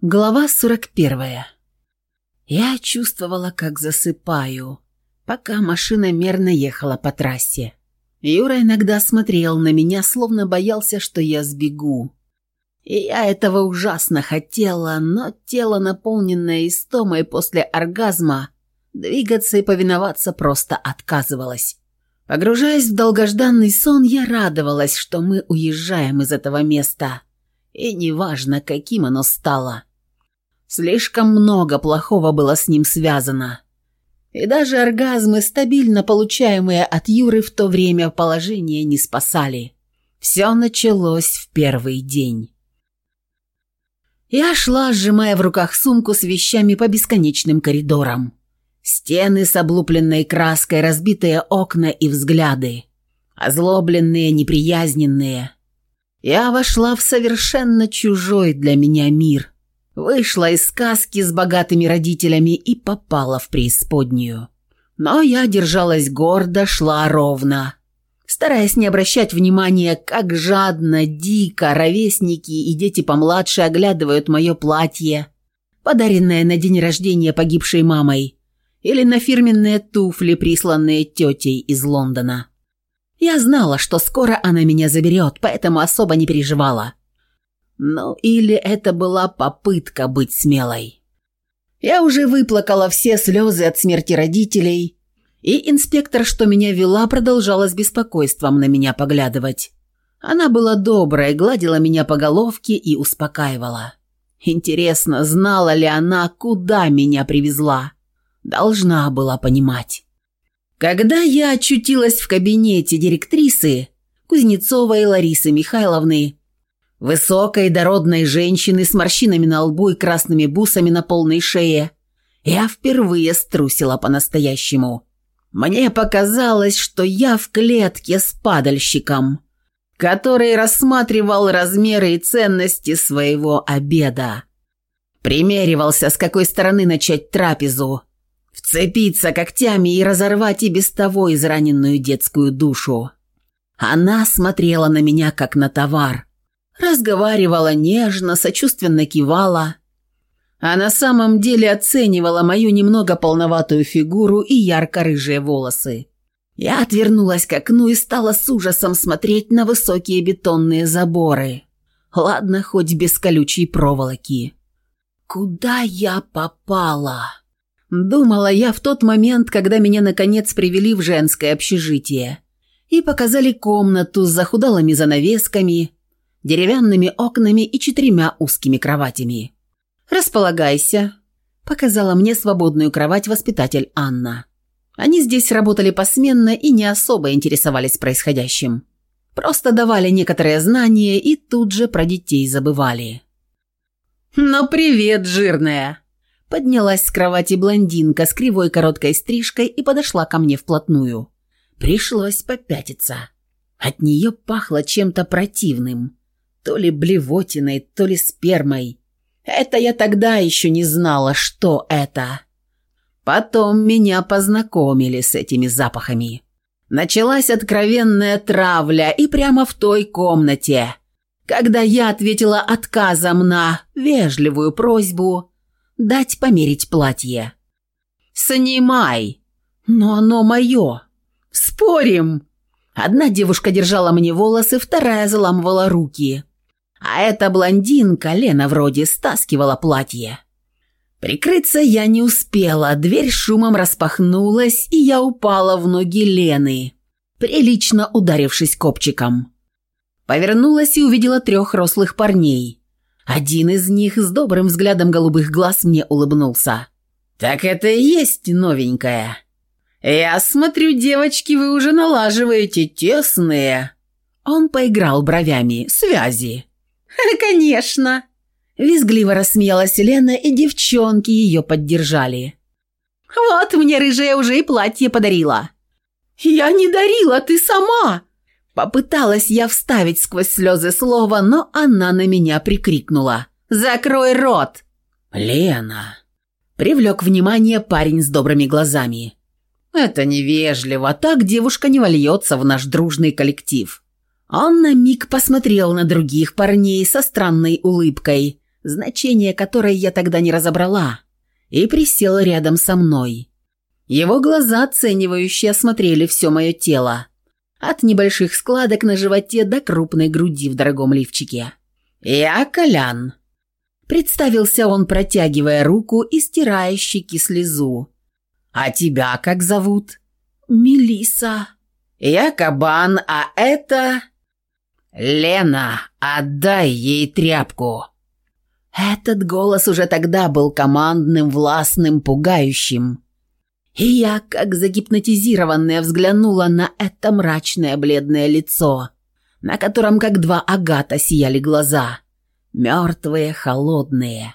Глава 41. Я чувствовала, как засыпаю, пока машина мерно ехала по трассе. Юра иногда смотрел на меня, словно боялся, что я сбегу. И я этого ужасно хотела, но тело, наполненное истомой после оргазма, двигаться и повиноваться просто отказывалось. Погружаясь в долгожданный сон, я радовалась, что мы уезжаем из этого места. И неважно, каким оно стало – Слишком много плохого было с ним связано. И даже оргазмы, стабильно получаемые от Юры, в то время положение не спасали. Все началось в первый день. Я шла, сжимая в руках сумку с вещами по бесконечным коридорам. Стены с облупленной краской, разбитые окна и взгляды. Озлобленные, неприязненные. Я вошла в совершенно чужой для меня мир – вышла из сказки с богатыми родителями и попала в преисподнюю. Но я держалась гордо, шла ровно, стараясь не обращать внимания, как жадно, дико ровесники и дети помладше оглядывают мое платье, подаренное на день рождения погибшей мамой, или на фирменные туфли, присланные тетей из Лондона. Я знала, что скоро она меня заберет, поэтому особо не переживала. Ну или это была попытка быть смелой. Я уже выплакала все слезы от смерти родителей, и инспектор, что меня вела, продолжала с беспокойством на меня поглядывать. Она была добрая, гладила меня по головке и успокаивала. Интересно, знала ли она, куда меня привезла? Должна была понимать. Когда я очутилась в кабинете директрисы, Кузнецовой Ларисы Михайловны, Высокой дородной женщины с морщинами на лбу и красными бусами на полной шее. Я впервые струсила по-настоящему. Мне показалось, что я в клетке с падальщиком, который рассматривал размеры и ценности своего обеда. Примеривался, с какой стороны начать трапезу, вцепиться когтями и разорвать и без того израненную детскую душу. Она смотрела на меня, как на товар – разговаривала нежно, сочувственно кивала. А на самом деле оценивала мою немного полноватую фигуру и ярко-рыжие волосы. Я отвернулась к окну и стала с ужасом смотреть на высокие бетонные заборы. Ладно, хоть без колючей проволоки. Куда я попала? Думала я в тот момент, когда меня наконец привели в женское общежитие. И показали комнату с захудалыми занавесками – деревянными окнами и четырьмя узкими кроватями. «Располагайся», – показала мне свободную кровать воспитатель Анна. Они здесь работали посменно и не особо интересовались происходящим. Просто давали некоторые знания и тут же про детей забывали. «Ну привет, жирная!» Поднялась с кровати блондинка с кривой короткой стрижкой и подошла ко мне вплотную. Пришлось попятиться. От нее пахло чем-то противным то ли блевотиной, то ли спермой. Это я тогда еще не знала, что это. Потом меня познакомили с этими запахами. Началась откровенная травля и прямо в той комнате, когда я ответила отказом на вежливую просьбу дать померить платье. «Снимай!» «Но оно мое!» «Спорим!» Одна девушка держала мне волосы, вторая заламывала руки. А эта блондинка Лена вроде стаскивала платье. Прикрыться я не успела, дверь шумом распахнулась, и я упала в ноги Лены, прилично ударившись копчиком. Повернулась и увидела трех рослых парней. Один из них с добрым взглядом голубых глаз мне улыбнулся. «Так это и есть новенькая. Я смотрю, девочки, вы уже налаживаете тесные». Он поиграл бровями, связи. «Конечно!» Визгливо рассмеялась Елена, и девчонки ее поддержали. «Вот мне рыжая уже и платье подарила!» «Я не дарила, ты сама!» Попыталась я вставить сквозь слезы слово, но она на меня прикрикнула. «Закрой рот!» «Лена!» Привлек внимание парень с добрыми глазами. «Это невежливо, так девушка не вольется в наш дружный коллектив». Анна миг посмотрела на других парней со странной улыбкой, значение которой я тогда не разобрала, и присела рядом со мной. Его глаза оценивающе осмотрели все мое тело, от небольших складок на животе до крупной груди в дорогом лифчике. «Я Колян», – представился он, протягивая руку и стирая щеки слезу. «А тебя как зовут?» Мелиса. «Я кабан, а это...» «Лена, отдай ей тряпку!» Этот голос уже тогда был командным, властным, пугающим. И я, как загипнотизированная, взглянула на это мрачное бледное лицо, на котором как два агата сияли глаза. Мертвые, холодные.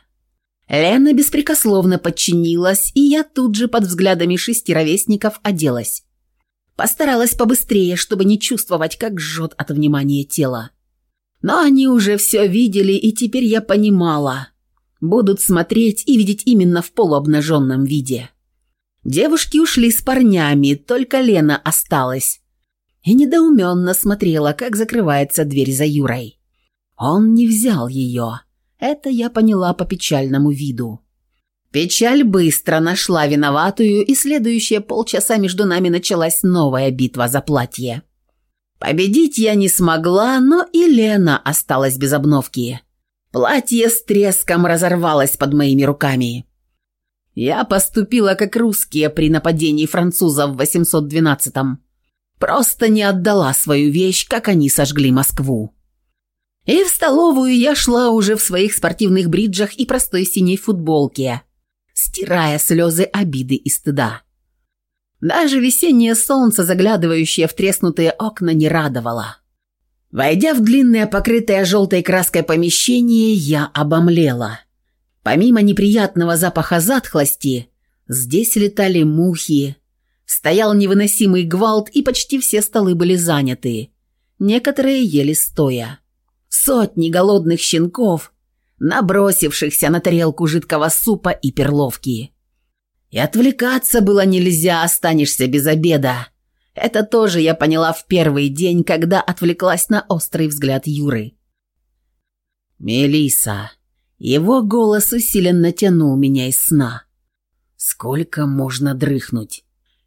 Лена беспрекословно подчинилась, и я тут же под взглядами шести ровесников оделась. Постаралась побыстрее, чтобы не чувствовать, как жжет от внимания тело. Но они уже все видели, и теперь я понимала. Будут смотреть и видеть именно в полуобнаженном виде. Девушки ушли с парнями, только Лена осталась. И недоуменно смотрела, как закрывается дверь за Юрой. Он не взял ее. Это я поняла по печальному виду. Печаль быстро нашла виноватую, и следующие полчаса между нами началась новая битва за платье. Победить я не смогла, но и Лена осталась без обновки. Платье с треском разорвалось под моими руками. Я поступила как русские при нападении французов в 812-м. Просто не отдала свою вещь, как они сожгли Москву. И в столовую я шла уже в своих спортивных бриджах и простой синей футболке – стирая слезы обиды и стыда. Даже весеннее солнце, заглядывающее в треснутые окна, не радовало. Войдя в длинное, покрытое желтой краской помещение, я обомлела. Помимо неприятного запаха затхлости, здесь летали мухи. Стоял невыносимый гвалт, и почти все столы были заняты. Некоторые ели стоя. Сотни голодных щенков набросившихся на тарелку жидкого супа и перловки. И отвлекаться было нельзя, останешься без обеда. Это тоже я поняла в первый день, когда отвлеклась на острый взгляд Юры. Мелиса. Его голос усиленно тянул меня из сна. Сколько можно дрыхнуть?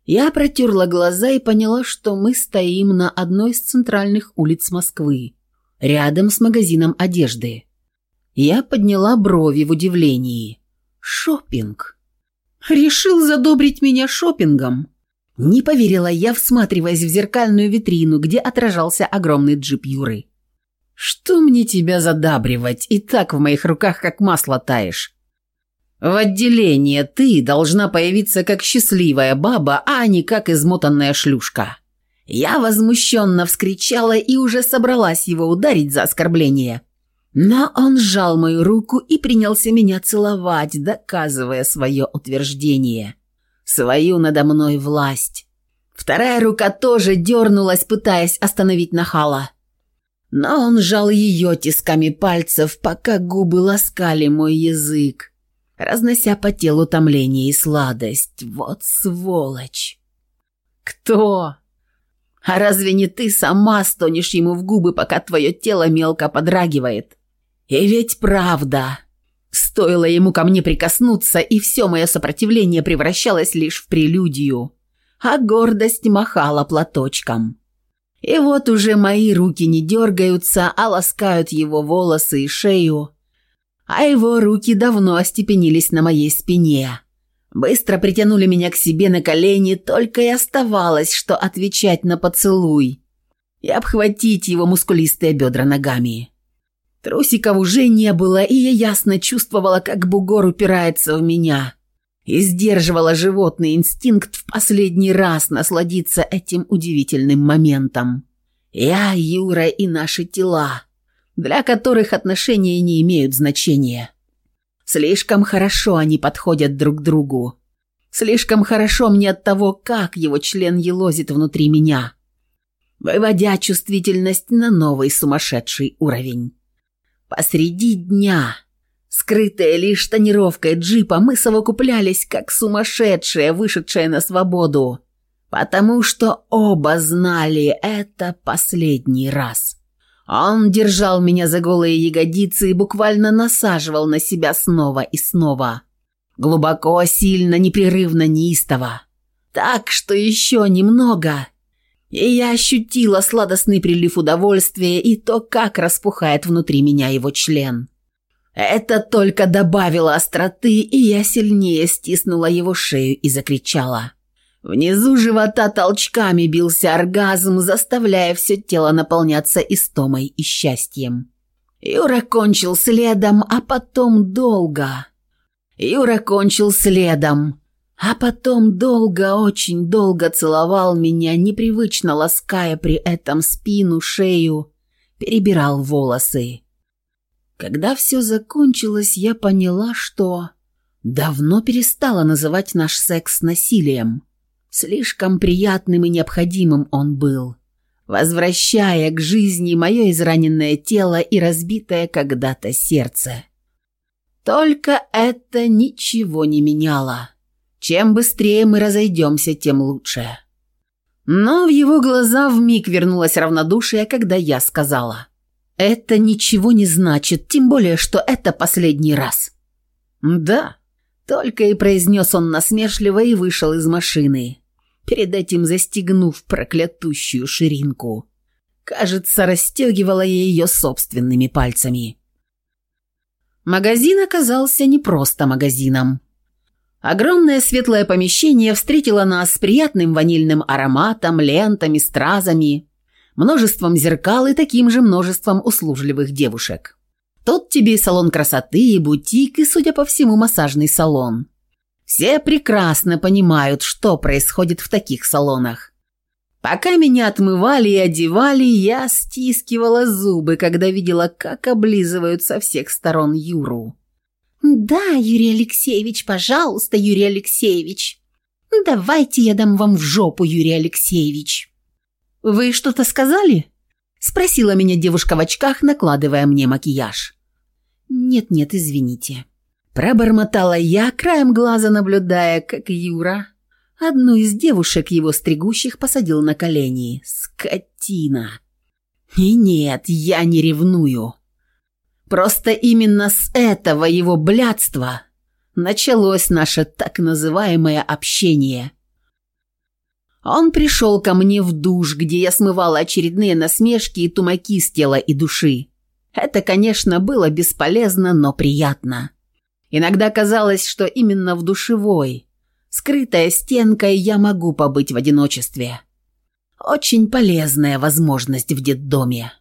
Я протерла глаза и поняла, что мы стоим на одной из центральных улиц Москвы, рядом с магазином одежды. Я подняла брови в удивлении. Шопинг. Решил задобрить меня шопингом. Не поверила я, всматриваясь в зеркальную витрину, где отражался огромный джип Юры. «Что мне тебя задабривать? И так в моих руках как масло таешь. В отделение ты должна появиться как счастливая баба, а не как измотанная шлюшка». Я возмущенно вскричала и уже собралась его ударить за оскорбление – но он сжал мою руку и принялся меня целовать, доказывая свое утверждение. Свою надо мной власть. Вторая рука тоже дернулась, пытаясь остановить нахала. Но он сжал ее тисками пальцев, пока губы ласкали мой язык, разнося по телу томление и сладость. Вот сволочь! «Кто?» «А разве не ты сама стонешь ему в губы, пока твое тело мелко подрагивает?» И ведь правда. Стоило ему ко мне прикоснуться, и все мое сопротивление превращалось лишь в прелюдию. А гордость махала платочком. И вот уже мои руки не дергаются, а ласкают его волосы и шею. А его руки давно остепенились на моей спине. Быстро притянули меня к себе на колени, только и оставалось, что отвечать на поцелуй и обхватить его мускулистые бедра ногами. Трусика уже не было, и я ясно чувствовала, как бугор упирается в меня. И сдерживала животный инстинкт в последний раз насладиться этим удивительным моментом. Я, Юра и наши тела, для которых отношения не имеют значения. Слишком хорошо они подходят друг другу. Слишком хорошо мне от того, как его член елозит внутри меня, выводя чувствительность на новый сумасшедший уровень. Посреди дня. Скрытая лишь тонировкой джипа, мы совокуплялись, как сумасшедшие, вышедшие на свободу. Потому что оба знали это последний раз. Он держал меня за голые ягодицы и буквально насаживал на себя снова и снова. Глубоко, сильно, непрерывно, неистово. Так что еще немного, я ощутила сладостный прилив удовольствия и то, как распухает внутри меня его член. Это только добавило остроты, и я сильнее стиснула его шею и закричала. Внизу живота толчками бился оргазм, заставляя все тело наполняться истомой и счастьем. Юра кончил следом, а потом долго. Юра кончил следом, а потом долго, очень долго целовал меня, непривычно лаская при этом спину, шею, перебирал волосы. Когда все закончилось, я поняла, что давно перестала называть наш секс насилием. Слишком приятным и необходимым он был, возвращая к жизни мое израненное тело и разбитое когда-то сердце. Только это ничего не меняло. Чем быстрее мы разойдемся, тем лучше». Но в его глаза вмиг вернулось равнодушие, когда я сказала. «Это ничего не значит, тем более, что это последний раз». «Да», — только и произнес он насмешливо и вышел из машины, перед этим застегнув проклятущую ширинку. Кажется, расстегивала я ее собственными пальцами. Магазин оказался не просто магазином. Огромное светлое помещение встретило нас с приятным ванильным ароматом, лентами, стразами, множеством зеркал и таким же множеством услужливых девушек. Тот тебе и салон красоты, и бутик, и, судя по всему, массажный салон. Все прекрасно понимают, что происходит в таких салонах. Пока меня отмывали и одевали, я стискивала зубы, когда видела, как облизывают со всех сторон Юру. Да, Юрий Алексеевич, пожалуйста, Юрий Алексеевич. Давайте я дам вам в жопу, Юрий Алексеевич. Вы что-то сказали? Спросила меня девушка в очках, накладывая мне макияж. Нет-нет, извините. Пробормотала я, краем глаза наблюдая, как Юра одну из девушек его стригущих посадил на колени. Скотина. И нет, я не ревную. Просто именно с этого его блядства началось наше так называемое общение. Он пришел ко мне в душ, где я смывала очередные насмешки и тумаки с тела и души. Это, конечно, было бесполезно, но приятно. Иногда казалось, что именно в душевой, скрытая стенкой, я могу побыть в одиночестве. Очень полезная возможность в детдоме.